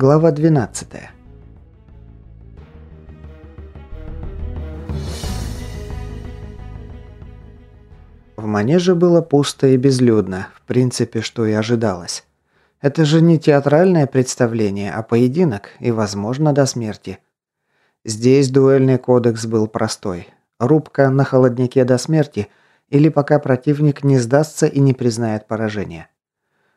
Глава 12. В манеже было пусто и безлюдно, в принципе, что и ожидалось. Это же не театральное представление, а поединок, и, возможно, до смерти. Здесь дуэльный кодекс был простой. Рубка на холоднике до смерти или пока противник не сдастся и не признает поражение.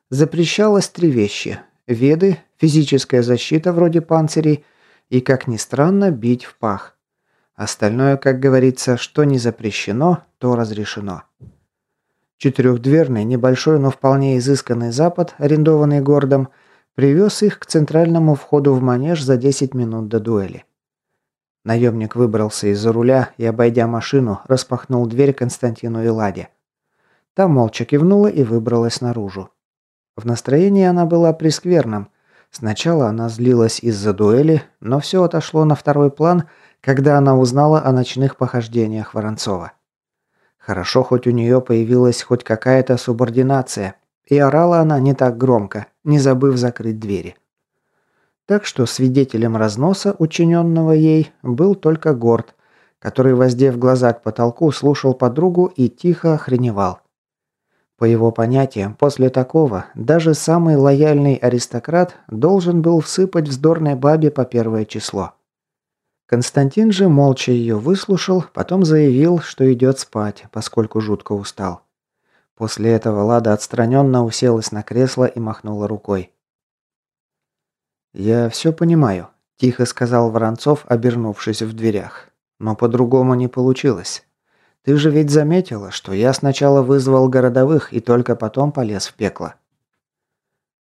Запрещалось три вещи – Веды, физическая защита вроде панцирей и, как ни странно, бить в пах. Остальное, как говорится, что не запрещено, то разрешено. Четырехдверный, небольшой, но вполне изысканный запад, арендованный городом, привез их к центральному входу в манеж за 10 минут до дуэли. Наемник выбрался из-за руля и, обойдя машину, распахнул дверь Константину и Ладе. Та молча кивнула и выбралась наружу. В настроении она была прескверным. Сначала она злилась из-за дуэли, но все отошло на второй план, когда она узнала о ночных похождениях Воронцова. Хорошо, хоть у нее появилась хоть какая-то субординация, и орала она не так громко, не забыв закрыть двери. Так что свидетелем разноса, учиненного ей, был только Горд, который, воздев глаза к потолку, слушал подругу и тихо охреневал. По его понятиям, после такого даже самый лояльный аристократ должен был всыпать вздорной бабе по первое число. Константин же молча ее выслушал, потом заявил, что идет спать, поскольку жутко устал. После этого Лада отстраненно уселась на кресло и махнула рукой. «Я все понимаю», – тихо сказал Воронцов, обернувшись в дверях. «Но по-другому не получилось. Ты же ведь заметила, что я сначала вызвал городовых и только потом полез в пекло».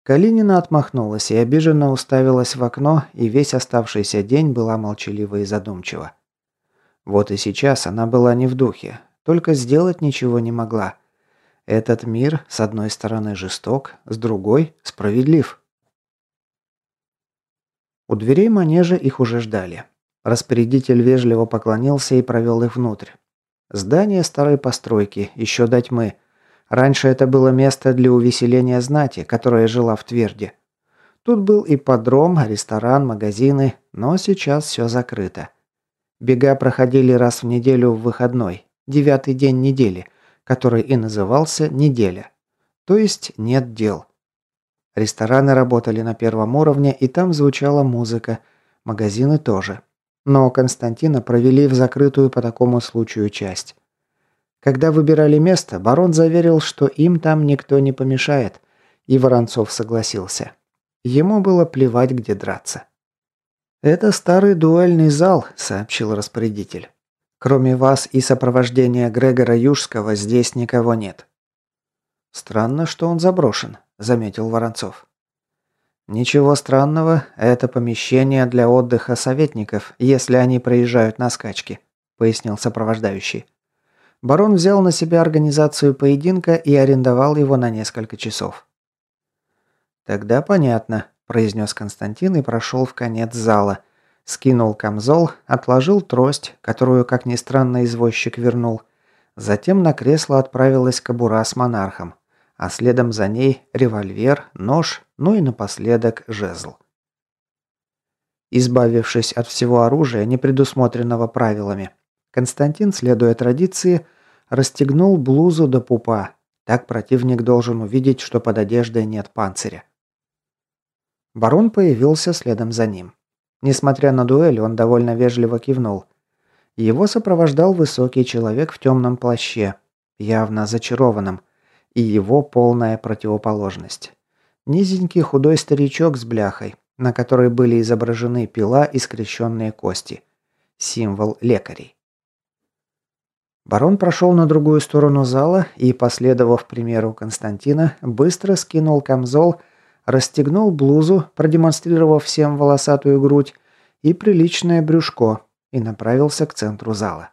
Калинина отмахнулась и обиженно уставилась в окно, и весь оставшийся день была молчалива и задумчива. Вот и сейчас она была не в духе, только сделать ничего не могла. Этот мир, с одной стороны, жесток, с другой – справедлив. У дверей манежа их уже ждали. Распорядитель вежливо поклонился и провел их внутрь. Здание старой постройки, еще до тьмы. Раньше это было место для увеселения знати, которая жила в Тверде. Тут был и подром, ресторан, магазины, но сейчас все закрыто. Бега проходили раз в неделю в выходной, девятый день недели, который и назывался «неделя». То есть нет дел. Рестораны работали на первом уровне, и там звучала музыка, магазины тоже. Но Константина провели в закрытую по такому случаю часть. Когда выбирали место, барон заверил, что им там никто не помешает, и Воронцов согласился. Ему было плевать, где драться. «Это старый дуэльный зал», — сообщил распорядитель. «Кроме вас и сопровождения Грегора Южского здесь никого нет». «Странно, что он заброшен», — заметил Воронцов. «Ничего странного, это помещение для отдыха советников, если они проезжают на скачки», – пояснил сопровождающий. Барон взял на себя организацию поединка и арендовал его на несколько часов. «Тогда понятно», – произнес Константин и прошел в конец зала. Скинул камзол, отложил трость, которую, как ни странно, извозчик вернул. Затем на кресло отправилась кобура с монархом а следом за ней револьвер, нож, ну и напоследок жезл. Избавившись от всего оружия, не предусмотренного правилами, Константин, следуя традиции, расстегнул блузу до пупа. Так противник должен увидеть, что под одеждой нет панциря. Барон появился следом за ним. Несмотря на дуэль, он довольно вежливо кивнул. Его сопровождал высокий человек в темном плаще, явно зачарованном, и его полная противоположность. Низенький худой старичок с бляхой, на которой были изображены пила и скрещенные кости. Символ лекарей. Барон прошел на другую сторону зала и, последовав примеру Константина, быстро скинул камзол, расстегнул блузу, продемонстрировав всем волосатую грудь и приличное брюшко, и направился к центру зала.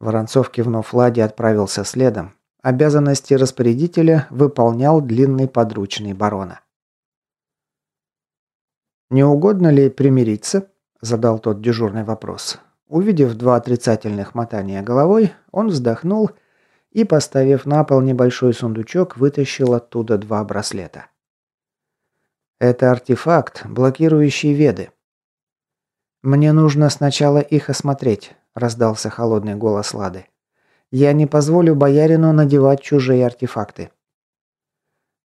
Воронцов, кивнув Ладе, отправился следом, Обязанности распорядителя выполнял длинный подручный барона. «Не угодно ли примириться?» – задал тот дежурный вопрос. Увидев два отрицательных мотания головой, он вздохнул и, поставив на пол небольшой сундучок, вытащил оттуда два браслета. Это артефакт, блокирующий веды. Мне нужно сначала их осмотреть, раздался холодный голос Лады. Я не позволю боярину надевать чужие артефакты.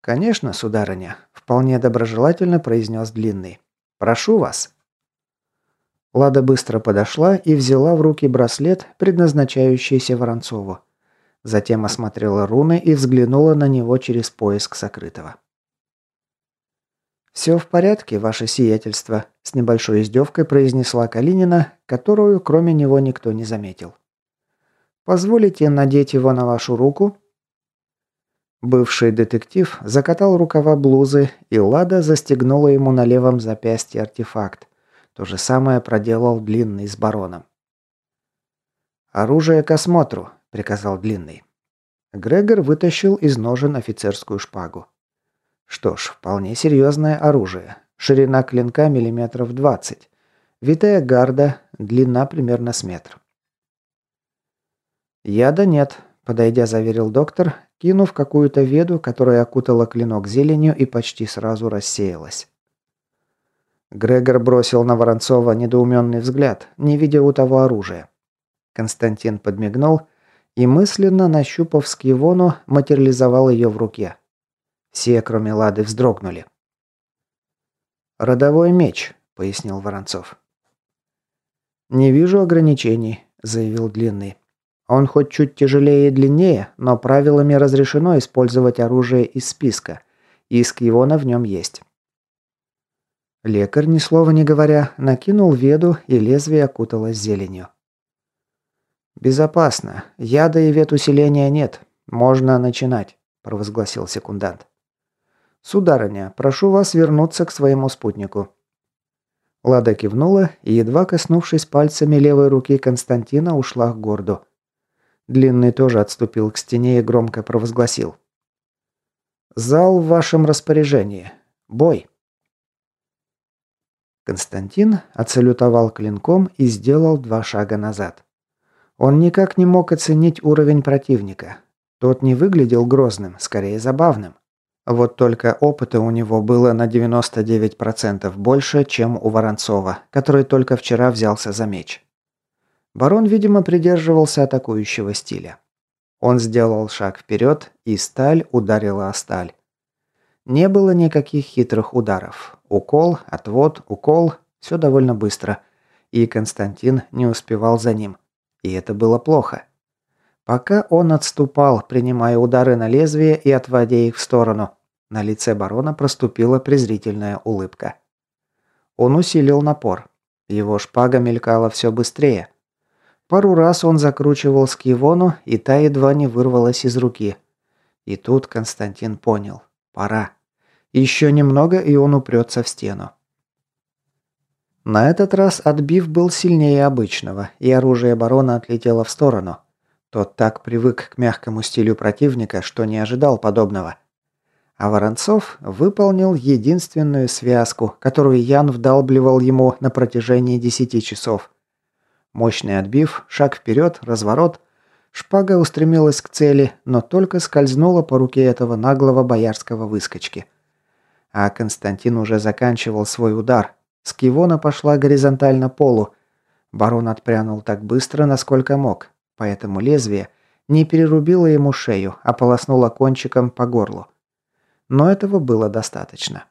Конечно, сударыня, вполне доброжелательно произнес длинный. Прошу вас. Лада быстро подошла и взяла в руки браслет, предназначающийся Воронцову. Затем осмотрела руны и взглянула на него через поиск сокрытого. «Все в порядке, ваше сиятельство», – с небольшой издевкой произнесла Калинина, которую кроме него никто не заметил. «Позволите надеть его на вашу руку?» Бывший детектив закатал рукава блузы, и Лада застегнула ему на левом запястье артефакт. То же самое проделал Длинный с бароном. «Оружие к осмотру», – приказал Длинный. Грегор вытащил из ножен офицерскую шпагу. Что ж, вполне серьезное оружие. Ширина клинка миллиметров 20. Витая гарда, длина примерно с метр. «Яда нет», – подойдя, заверил доктор, кинув какую-то веду, которая окутала клинок зеленью и почти сразу рассеялась. Грегор бросил на Воронцова недоуменный взгляд, не видя у того оружия. Константин подмигнул и, мысленно нащупав скивону, материализовал ее в руке. Все, кроме Лады, вздрогнули. «Родовой меч», — пояснил Воронцов. «Не вижу ограничений», — заявил Длинный. «Он хоть чуть тяжелее и длиннее, но правилами разрешено использовать оружие из списка, и скивона в нем есть». Лекарь, ни слова не говоря, накинул веду, и лезвие окуталось зеленью. «Безопасно. Яда и вет усиления нет. Можно начинать», – провозгласил секундант. «Сударыня, прошу вас вернуться к своему спутнику». Лада кивнула и, едва коснувшись пальцами левой руки Константина, ушла к горду. Длинный тоже отступил к стене и громко провозгласил. «Зал в вашем распоряжении. Бой!» Константин отсалютовал клинком и сделал два шага назад. Он никак не мог оценить уровень противника. Тот не выглядел грозным, скорее забавным. Вот только опыта у него было на 99% больше, чем у Воронцова, который только вчера взялся за меч. Барон, видимо, придерживался атакующего стиля. Он сделал шаг вперед, и сталь ударила о сталь. Не было никаких хитрых ударов. Укол, отвод, укол – все довольно быстро. И Константин не успевал за ним. И это было плохо. Пока он отступал, принимая удары на лезвие и отводя их в сторону, на лице барона проступила презрительная улыбка. Он усилил напор. Его шпага мелькала все быстрее. Пару раз он закручивал скивону, и та едва не вырвалась из руки. И тут Константин понял. Пора. Еще немного, и он упрется в стену. На этот раз отбив был сильнее обычного, и оружие барона отлетело в сторону. Тот так привык к мягкому стилю противника, что не ожидал подобного. А Воронцов выполнил единственную связку, которую Ян вдалбливал ему на протяжении десяти часов. Мощный отбив, шаг вперед, разворот. Шпага устремилась к цели, но только скользнула по руке этого наглого боярского выскочки. А Константин уже заканчивал свой удар. Скивона пошла горизонтально полу. Барон отпрянул так быстро, насколько мог, поэтому лезвие не перерубило ему шею, а полоснуло кончиком по горлу. Но этого было достаточно.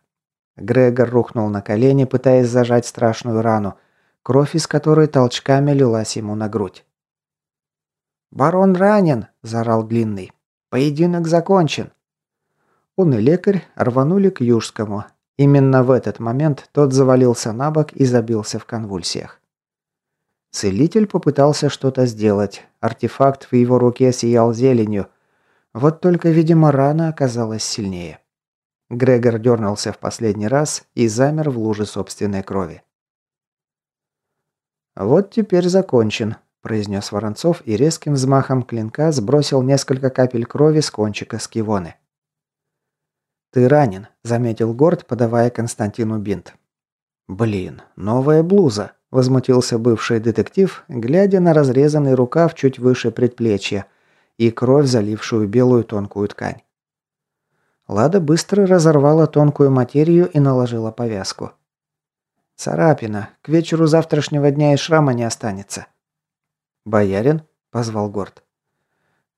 Грегор рухнул на колени, пытаясь зажать страшную рану, кровь из которой толчками лилась ему на грудь. «Барон ранен!» – заорал Длинный. «Поединок закончен!» Он и лекарь рванули к Южскому. Именно в этот момент тот завалился на бок и забился в конвульсиях. Целитель попытался что-то сделать. Артефакт в его руке сиял зеленью. Вот только, видимо, рана оказалась сильнее. Грегор дернулся в последний раз и замер в луже собственной крови. «Вот теперь закончен», – произнес Воронцов и резким взмахом клинка сбросил несколько капель крови с кончика скивоны. «Ты ранен», – заметил Горд, подавая Константину бинт. «Блин, новая блуза», – возмутился бывший детектив, глядя на разрезанный рукав чуть выше предплечья и кровь, залившую белую тонкую ткань. Лада быстро разорвала тонкую материю и наложила повязку. «Царапина. К вечеру завтрашнего дня и шрама не останется». «Боярин?» – позвал Горд.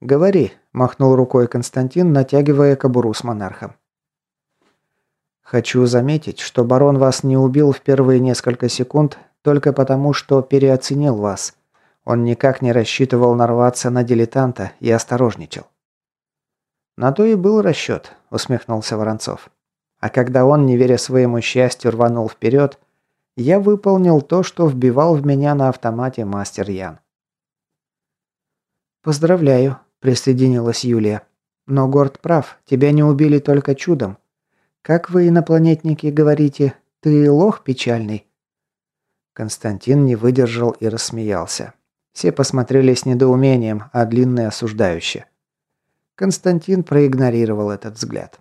«Говори», – махнул рукой Константин, натягивая кобуру с монархом. «Хочу заметить, что барон вас не убил в первые несколько секунд только потому, что переоценил вас. Он никак не рассчитывал нарваться на дилетанта и осторожничал. «На то и был расчет», – усмехнулся Воронцов. «А когда он, не веря своему счастью, рванул вперед, я выполнил то, что вбивал в меня на автомате мастер Ян». «Поздравляю», – присоединилась Юлия. «Но Горд прав, тебя не убили только чудом. Как вы, инопланетники, говорите, ты лох печальный?» Константин не выдержал и рассмеялся. Все посмотрели с недоумением, а длинный осуждающе. Константин проигнорировал этот взгляд.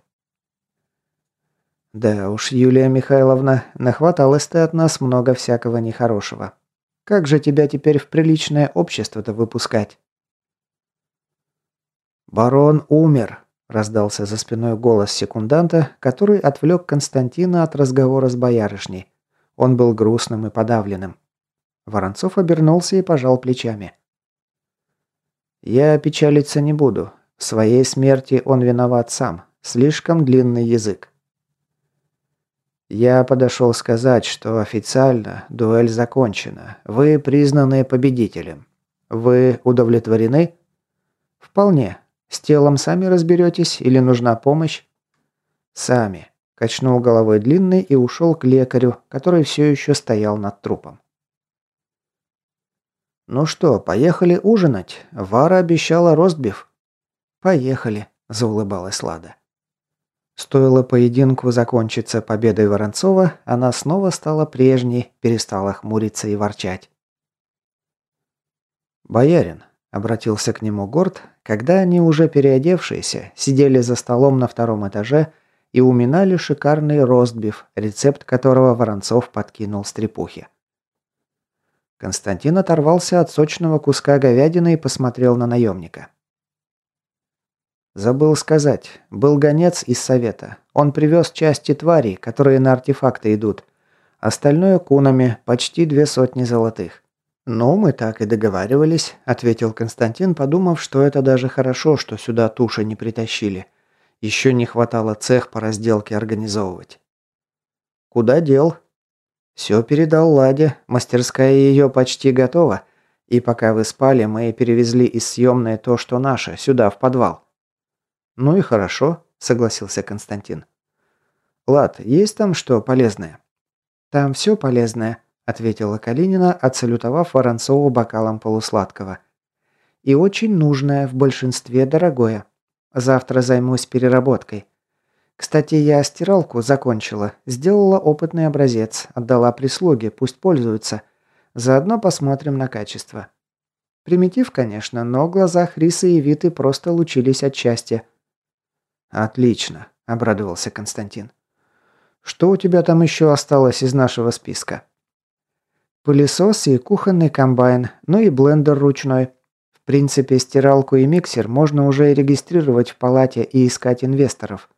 «Да уж, Юлия Михайловна, нахваталось ты от нас много всякого нехорошего. Как же тебя теперь в приличное общество-то выпускать?» «Барон умер», – раздался за спиной голос секунданта, который отвлек Константина от разговора с боярышней. Он был грустным и подавленным. Воронцов обернулся и пожал плечами. «Я печалиться не буду. В своей смерти он виноват сам. Слишком длинный язык. Я подошел сказать, что официально дуэль закончена. Вы признаны победителем. Вы удовлетворены? Вполне. С телом сами разберетесь или нужна помощь? Сами. Качнул головой длинный и ушел к лекарю, который все еще стоял над трупом. «Ну что, поехали ужинать? Вара обещала ростбиф». «Поехали», – заулыбалась Лада. Стоило поединку закончиться победой Воронцова, она снова стала прежней, перестала хмуриться и ворчать. «Боярин», – обратился к нему Горд, когда они уже переодевшиеся, сидели за столом на втором этаже и уминали шикарный ростбиф, рецепт которого Воронцов подкинул стрепухе. Константин оторвался от сочного куска говядины и посмотрел на наемника. Забыл сказать. Был гонец из совета. Он привез части тварей, которые на артефакты идут. Остальное кунами, почти две сотни золотых. «Ну, мы так и договаривались», – ответил Константин, подумав, что это даже хорошо, что сюда туши не притащили. Еще не хватало цех по разделке организовывать. «Куда дел?» «Все передал Ладе. Мастерская ее почти готова. И пока вы спали, мы перевезли из съемной то, что наше, сюда, в подвал. «Ну и хорошо», – согласился Константин. «Лад, есть там что полезное?» «Там все полезное», – ответила Калинина, отсалютовав Воронцову бокалом полусладкого. «И очень нужное, в большинстве дорогое. Завтра займусь переработкой. Кстати, я стиралку закончила, сделала опытный образец, отдала прислуге, пусть пользуются. Заодно посмотрим на качество». Примитив, конечно, но в глазах Рисы и Виты просто лучились от счастья. «Отлично», – обрадовался Константин. «Что у тебя там еще осталось из нашего списка?» «Пылесос и кухонный комбайн, ну и блендер ручной. В принципе, стиралку и миксер можно уже регистрировать в палате и искать инвесторов».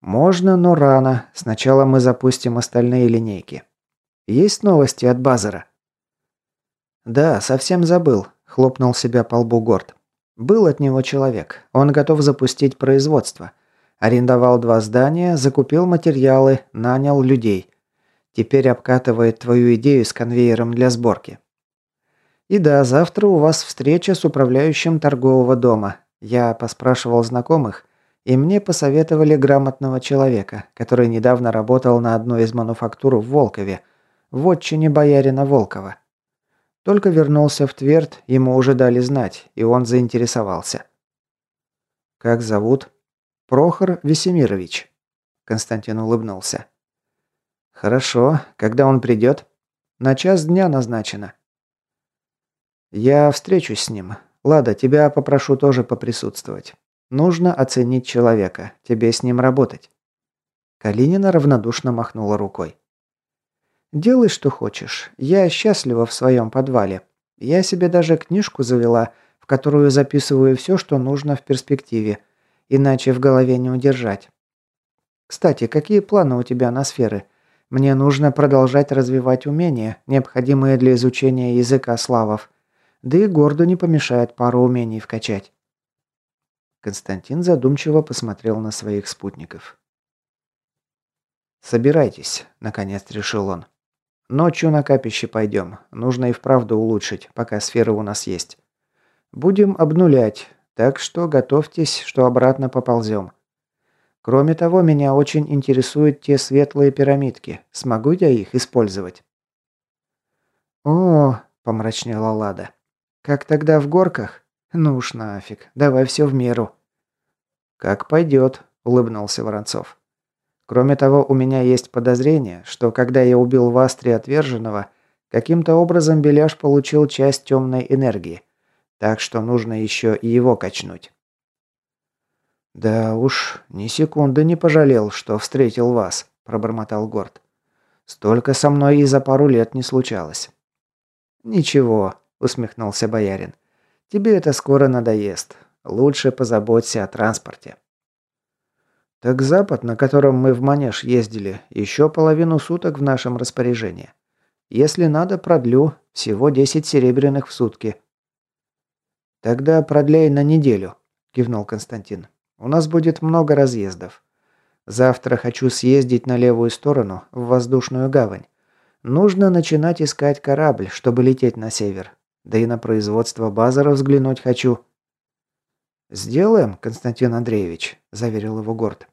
«Можно, но рано. Сначала мы запустим остальные линейки. Есть новости от Базара?» «Да, совсем забыл», – хлопнул себя по лбу Горд. Был от него человек. Он готов запустить производство. Арендовал два здания, закупил материалы, нанял людей. Теперь обкатывает твою идею с конвейером для сборки. И да, завтра у вас встреча с управляющим торгового дома. Я поспрашивал знакомых, и мне посоветовали грамотного человека, который недавно работал на одной из мануфактур в Волкове, в отчине боярина Волкова. Только вернулся в Тверд, ему уже дали знать, и он заинтересовался. «Как зовут?» «Прохор Весемирович». Константин улыбнулся. «Хорошо. Когда он придет?» «На час дня назначено». «Я встречусь с ним. Лада, тебя попрошу тоже поприсутствовать. Нужно оценить человека. Тебе с ним работать». Калинина равнодушно махнула рукой. Делай, что хочешь. Я счастлива в своем подвале. Я себе даже книжку завела, в которую записываю все, что нужно в перспективе. иначе в голове не удержать. Кстати, какие планы у тебя на сферы? Мне нужно продолжать развивать умения, необходимые для изучения языка славов. Да и горду не помешает пару умений вкачать. Константин задумчиво посмотрел на своих спутников. «Собирайтесь», – наконец решил он. «Ночью на капище пойдем. Нужно и вправду улучшить, пока сферы у нас есть. Будем обнулять, так что готовьтесь, что обратно поползем. Кроме того, меня очень интересуют те светлые пирамидки. Смогу я их использовать?» «О, – помрачнела Лада. «Как тогда в горках? Ну уж нафиг, давай все в меру». «Как пойдет», – улыбнулся Воронцов. «Кроме того, у меня есть подозрение, что когда я убил в Астре отверженного, каким-то образом Беляш получил часть темной энергии, так что нужно еще и его качнуть». «Да уж, ни секунды не пожалел, что встретил вас», – пробормотал Горд. «Столько со мной и за пару лет не случалось». «Ничего», – усмехнулся боярин. «Тебе это скоро надоест. Лучше позаботься о транспорте». «Так запад, на котором мы в Манеж ездили, еще половину суток в нашем распоряжении. Если надо, продлю. Всего 10 серебряных в сутки». «Тогда продляй на неделю», – кивнул Константин. У нас будет много разъездов. Завтра хочу съездить на левую сторону, в воздушную гавань. Нужно начинать искать корабль, чтобы лететь на север. Да и на производство базара взглянуть хочу». «Сделаем, Константин Андреевич», – заверил его Горд.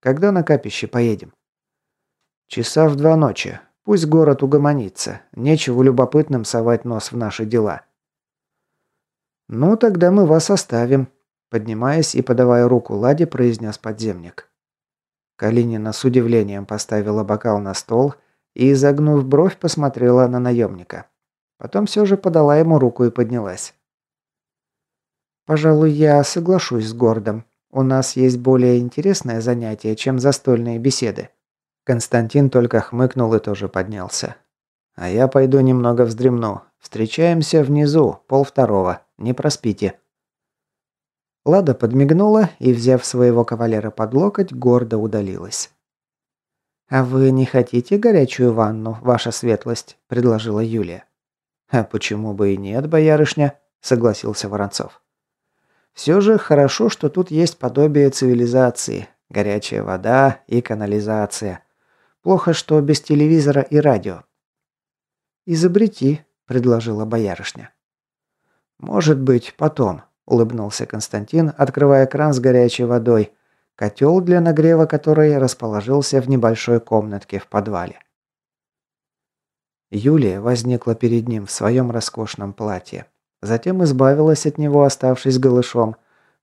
«Когда на капище поедем?» «Часа в два ночи. Пусть город угомонится. Нечего любопытным совать нос в наши дела». «Ну, тогда мы вас оставим», Поднимаясь и подавая руку Ладе, произнес подземник. Калинина с удивлением поставила бокал на стол и, изогнув бровь, посмотрела на наемника. Потом все же подала ему руку и поднялась. «Пожалуй, я соглашусь с Гордом. У нас есть более интересное занятие, чем застольные беседы». Константин только хмыкнул и тоже поднялся. «А я пойду немного вздремну. Встречаемся внизу, полвторого. Не проспите». Лада подмигнула и, взяв своего кавалера под локоть, гордо удалилась. «А вы не хотите горячую ванну, ваша светлость?» – предложила Юлия. «А почему бы и нет, боярышня?» – согласился Воронцов. «Все же хорошо, что тут есть подобие цивилизации, горячая вода и канализация. Плохо, что без телевизора и радио». «Изобрети», – предложила боярышня. «Может быть, потом», – улыбнулся Константин, открывая кран с горячей водой, котел для нагрева которой расположился в небольшой комнатке в подвале. Юлия возникла перед ним в своем роскошном платье. Затем избавилась от него, оставшись голышом,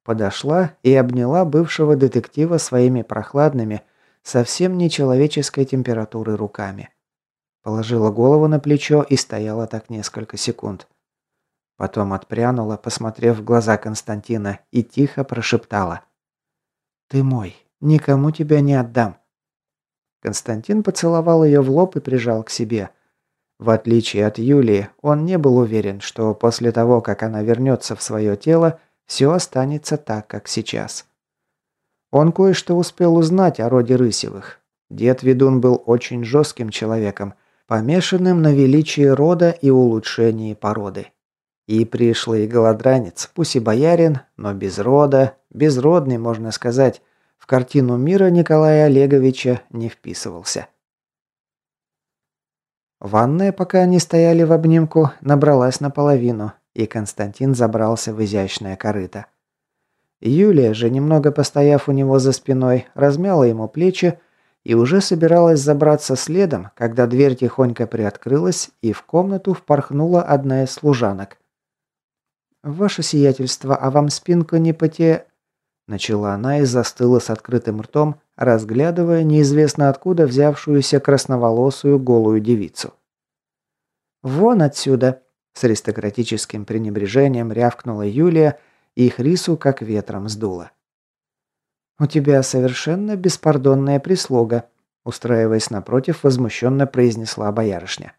подошла и обняла бывшего детектива своими прохладными, совсем нечеловеческой температуры руками. Положила голову на плечо и стояла так несколько секунд. Потом отпрянула, посмотрев в глаза Константина, и тихо прошептала. «Ты мой, никому тебя не отдам». Константин поцеловал ее в лоб и прижал к себе. В отличие от Юлии, он не был уверен, что после того, как она вернется в свое тело, все останется так, как сейчас. Он кое-что успел узнать о роде Рысевых. Дед Ведун был очень жестким человеком, помешанным на величии рода и улучшении породы. И пришлый голодранец, пусть и боярин, но без рода, безродный, можно сказать, в картину мира Николая Олеговича не вписывался. Ванная, пока они стояли в обнимку, набралась наполовину, и Константин забрался в изящное корыто. Юлия же, немного постояв у него за спиной, размяла ему плечи и уже собиралась забраться следом, когда дверь тихонько приоткрылась, и в комнату впорхнула одна из служанок. «Ваше сиятельство, а вам спинку не поте...» Начала она и застыла с открытым ртом, разглядывая неизвестно откуда взявшуюся красноволосую голую девицу. «Вон отсюда!» С аристократическим пренебрежением рявкнула Юлия, и их рису как ветром сдуло. «У тебя совершенно беспардонная прислуга», устраиваясь напротив, возмущенно произнесла боярышня.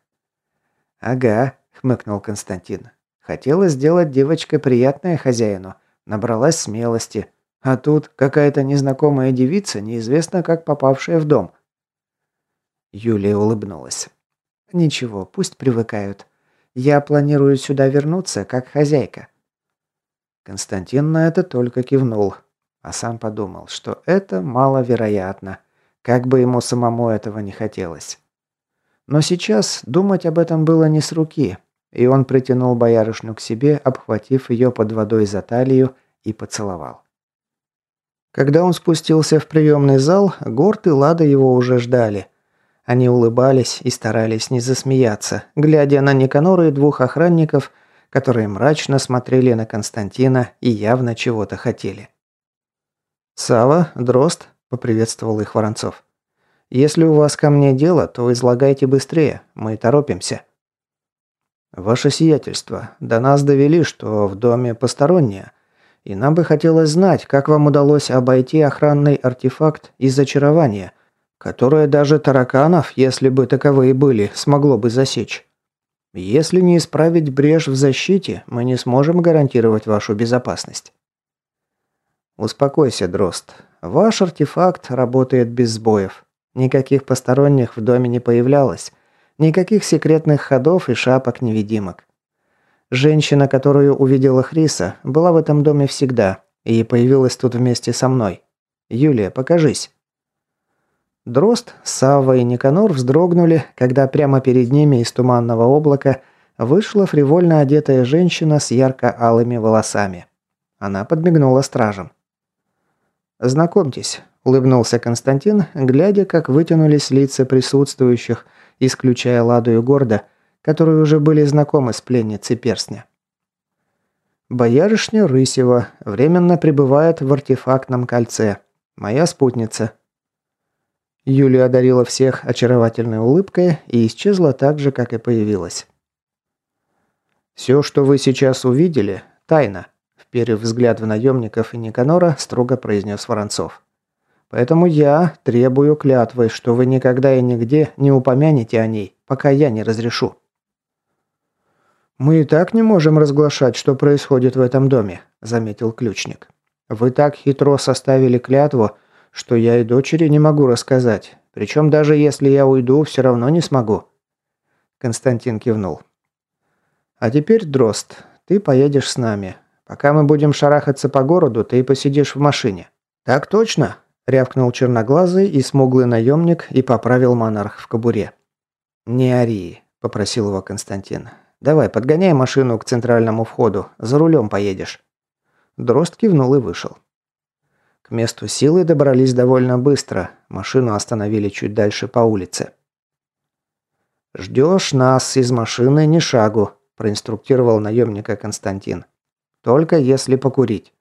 «Ага», — хмыкнул Константин. Хотела сделать девочка приятное хозяину. Набралась смелости. А тут какая-то незнакомая девица, неизвестно как попавшая в дом. Юлия улыбнулась. Ничего, пусть привыкают. Я планирую сюда вернуться как хозяйка. Константин на это только кивнул, а сам подумал, что это маловероятно, как бы ему самому этого не хотелось. Но сейчас думать об этом было не с руки, и он притянул боярышню к себе, обхватив ее под водой за талию и поцеловал. Когда он спустился в приемный зал, Горд и Лада его уже ждали. Они улыбались и старались не засмеяться, глядя на Никанора и двух охранников, которые мрачно смотрели на Константина и явно чего-то хотели. «Сава, Дрозд», – поприветствовал их Воронцов. «Если у вас ко мне дело, то излагайте быстрее, мы торопимся». «Ваше сиятельство, до нас довели, что в доме посторонние, и нам бы хотелось знать, как вам удалось обойти охранный артефакт из зачарования, которое даже тараканов, если бы таковые были, смогло бы засечь. Если не исправить брешь в защите, мы не сможем гарантировать вашу безопасность. Успокойся, Дрозд. Ваш артефакт работает без сбоев. Никаких посторонних в доме не появлялось. Никаких секретных ходов и шапок-невидимок. Женщина, которую увидела Хриса, была в этом доме всегда и появилась тут вместе со мной. Юлия, покажись. Дрозд, Савва и Никанор вздрогнули, когда прямо перед ними из туманного облака вышла фривольно одетая женщина с ярко-алыми волосами. Она подмигнула стражам. «Знакомьтесь», – улыбнулся Константин, глядя, как вытянулись лица присутствующих, исключая Ладу и Горда, которые уже были знакомы с пленницей перстня. Боярышня Рысева временно пребывает в артефактном кольце. Моя спутница. Юлия одарила всех очаровательной улыбкой и исчезла так же, как и появилась. «Все, что вы сейчас увидели, тайна», – вперев взгляд в наемников и Никанора, строго произнес Воронцов. «Поэтому я требую клятвы, что вы никогда и нигде не упомянете о ней, пока я не разрешу». «Мы и так не можем разглашать, что происходит в этом доме», – заметил ключник. «Вы так хитро составили клятву, что я и дочери не могу рассказать. Причем даже если я уйду, все равно не смогу». Константин кивнул. «А теперь, Дрозд, ты поедешь с нами. Пока мы будем шарахаться по городу, ты посидишь в машине». «Так точно», – рявкнул черноглазый и смуглый наемник и поправил монарх в кобуре. «Не ори», – попросил его Константин. Давай, подгоняй машину к центральному входу. За рулем поедешь». Дрозд кивнул и вышел. К месту силы добрались довольно быстро. Машину остановили чуть дальше по улице. «Ждешь нас из машины ни шагу», – проинструктировал наемника Константин. «Только если покурить.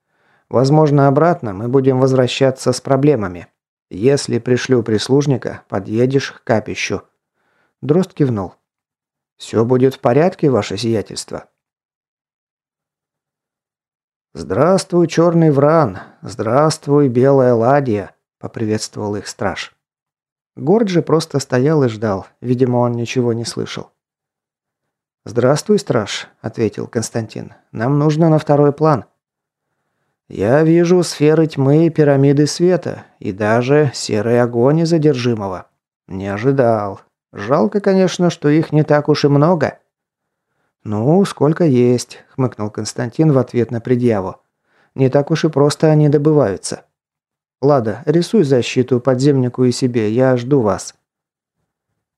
Возможно, обратно мы будем возвращаться с проблемами. Если пришлю прислужника, подъедешь к капищу». Дрозд кивнул. «Все будет в порядке, ваше сиятельство?» «Здравствуй, черный вран! Здравствуй, белая ладья!» – поприветствовал их страж. Горджи просто стоял и ждал. Видимо, он ничего не слышал. «Здравствуй, страж», – ответил Константин. «Нам нужно на второй план». «Я вижу сферы тьмы и пирамиды света, и даже серый огонь из одержимого. Не ожидал. Жалко, конечно, что их не так уж и много». «Ну, сколько есть», – хмыкнул Константин в ответ на предъяву. «Не так уж и просто они добываются». «Лада, рисуй защиту подземнику и себе, я жду вас».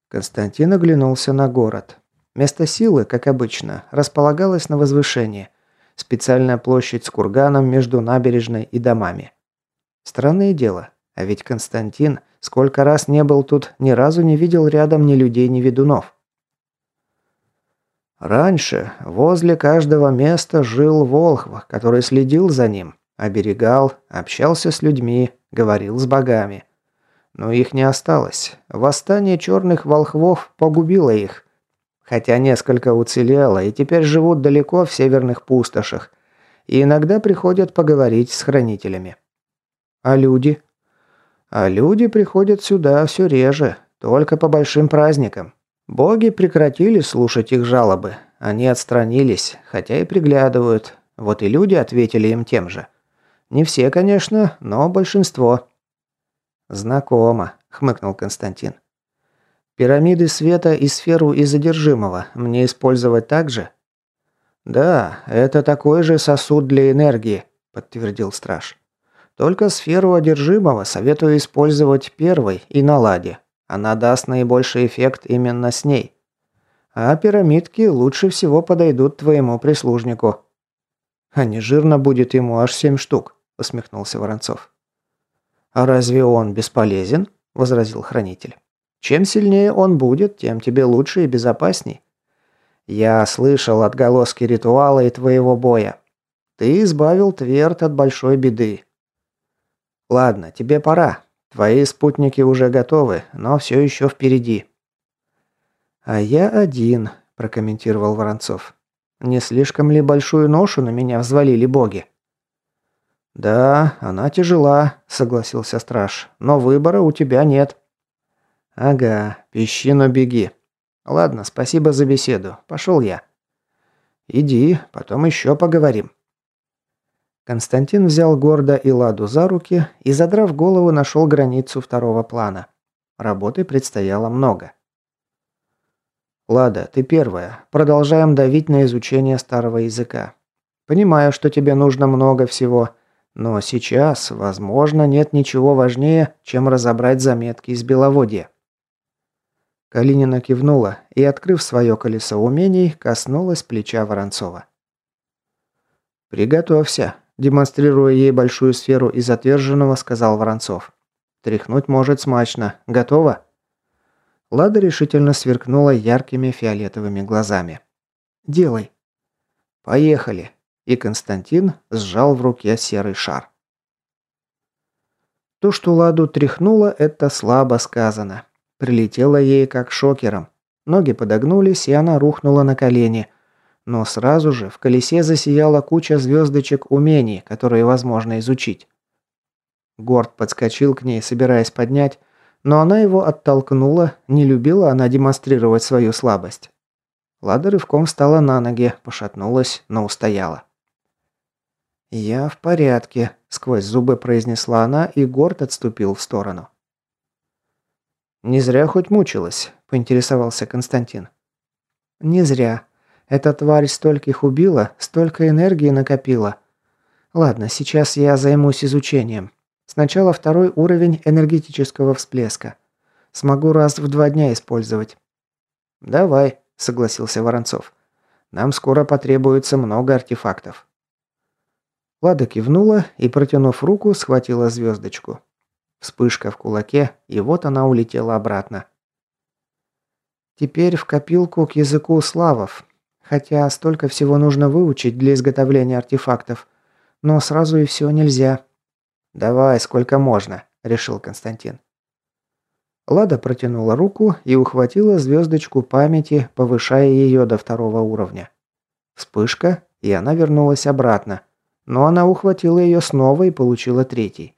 Константин оглянулся на город. Место силы, как обычно, располагалось на возвышении. Специальная площадь с курганом между набережной и домами. Странное дело, а ведь Константин сколько раз не был тут, ни разу не видел рядом ни людей, ни ведунов. Раньше возле каждого места жил Волхв, который следил за ним, оберегал, общался с людьми, говорил с богами. Но их не осталось. Восстание черных волхвов погубило их. Хотя несколько уцелело и теперь живут далеко в северных пустошах. И иногда приходят поговорить с хранителями. А люди? А люди приходят сюда все реже, только по большим праздникам. Боги прекратили слушать их жалобы. Они отстранились, хотя и приглядывают. Вот и люди ответили им тем же. Не все, конечно, но большинство». «Знакомо», – хмыкнул Константин. «Пирамиды света и сферу из задержимого мне использовать также?» «Да, это такой же сосуд для энергии», – подтвердил страж. «Только сферу одержимого советую использовать первой и на ладе. Она даст наибольший эффект именно с ней. А пирамидки лучше всего подойдут твоему прислужнику». «А не жирно будет ему аж семь штук», – усмехнулся Воронцов. «А разве он бесполезен?» – возразил хранитель. «Чем сильнее он будет, тем тебе лучше и безопасней. Я слышал отголоски ритуала и твоего боя. Ты избавил Тверд от большой беды. Ладно, тебе пора. Твои спутники уже готовы, но все еще впереди. А я один, прокомментировал Воронцов. Не слишком ли большую ношу на меня взвалили боги? Да, она тяжела, согласился страж, но выбора у тебя нет. Ага, песчину беги. Ладно, спасибо за беседу. Пошел я. Иди, потом еще поговорим. Константин взял Горда и Ладу за руки и, задрав голову, нашел границу второго плана. Работы предстояло много. «Лада, ты первая. Продолжаем давить на изучение старого языка. Понимаю, что тебе нужно много всего, но сейчас, возможно, нет ничего важнее, чем разобрать заметки из Беловодья». Калинина кивнула и, открыв свое колесо умений, коснулась плеча Воронцова. «Приготовься», – демонстрируя ей большую сферу из отверженного, сказал Воронцов. «Тряхнуть может смачно. Готово?» Лада решительно сверкнула яркими фиолетовыми глазами. «Делай». «Поехали». И Константин сжал в руке серый шар. То, что Ладу тряхнуло, это слабо сказано. Прилетело ей как шокером. Ноги подогнулись, и она рухнула на колени. Но сразу же в колесе засияла куча звездочек умений, которые возможно изучить. Горд подскочил к ней, собираясь поднять, но она его оттолкнула, не любила она демонстрировать свою слабость. Лада рывком встала на ноги, пошатнулась, но устояла. «Я в порядке», – сквозь зубы произнесла она, и Горд отступил в сторону. «Не зря хоть мучилась», – поинтересовался Константин. «Не зря. Эта тварь стольких убила, столько энергии накопила. Ладно, сейчас я займусь изучением. Сначала второй уровень энергетического всплеска. Смогу раз в два дня использовать». «Давай», – согласился Воронцов. «Нам скоро потребуется много артефактов». Лада кивнула и, протянув руку, схватила звездочку. Вспышка в кулаке, и вот она улетела обратно. Теперь в копилку к языку славов. Хотя столько всего нужно выучить для изготовления артефактов. Но сразу и все нельзя. «Давай, сколько можно», – решил Константин. Лада протянула руку и ухватила звездочку памяти, повышая ее до второго уровня. Вспышка, и она вернулась обратно. Но она ухватила ее снова и получила третий.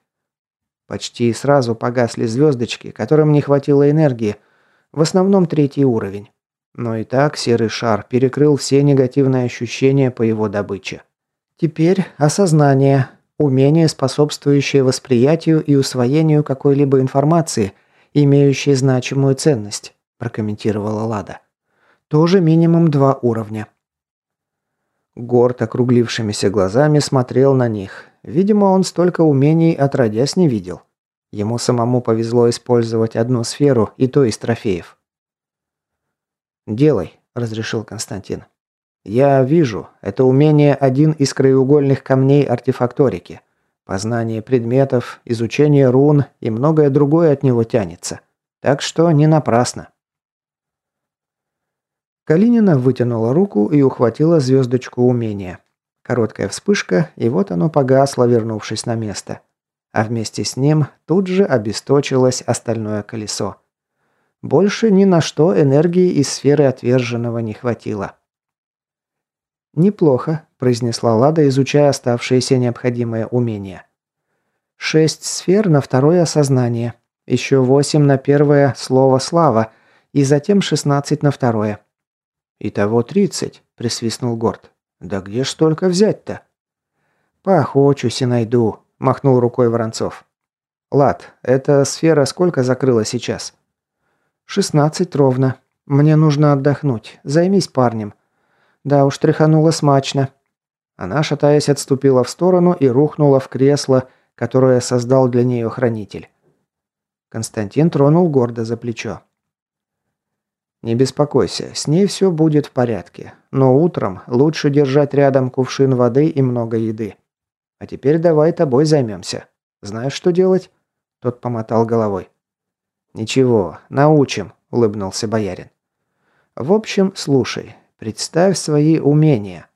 Почти сразу погасли звездочки, которым не хватило энергии, в основном третий уровень. Но и так серый шар перекрыл все негативные ощущения по его добыче. Теперь осознание, умение, способствующее восприятию и усвоению какой-либо информации, имеющей значимую ценность, прокомментировала Лада. Тоже минимум два уровня. Горд округлившимися глазами смотрел на них. Видимо, он столько умений отродясь не видел. Ему самому повезло использовать одну сферу, и то из трофеев. «Делай», – разрешил Константин. «Я вижу, это умение один из краеугольных камней артефакторики. Познание предметов, изучение рун и многое другое от него тянется. Так что не напрасно». Калинина вытянула руку и ухватила звездочку умения. Короткая вспышка, и вот оно погасло, вернувшись на место. А вместе с ним тут же обесточилось остальное колесо. Больше ни на что энергии из сферы отверженного не хватило. «Неплохо», – произнесла Лада, изучая оставшиеся необходимые умения. «Шесть сфер на второе осознание, еще восемь на первое слово «слава», и затем шестнадцать на второе. «Итого тридцать», – присвистнул Горд. «Да где ж столько взять-то?» «Поохочусь и найду», – махнул рукой Воронцов. «Лад, эта сфера сколько закрыла сейчас?» «Шестнадцать ровно. Мне нужно отдохнуть. Займись парнем». «Да уж, тряханула смачно». Она, шатаясь, отступила в сторону и рухнула в кресло, которое создал для нее хранитель. Константин тронул гордо за плечо. «Не беспокойся, с ней все будет в порядке. Но утром лучше держать рядом кувшин воды и много еды. А теперь давай тобой займемся. Знаешь, что делать?» Тот помотал головой. «Ничего, научим», – улыбнулся боярин. «В общем, слушай, представь свои умения.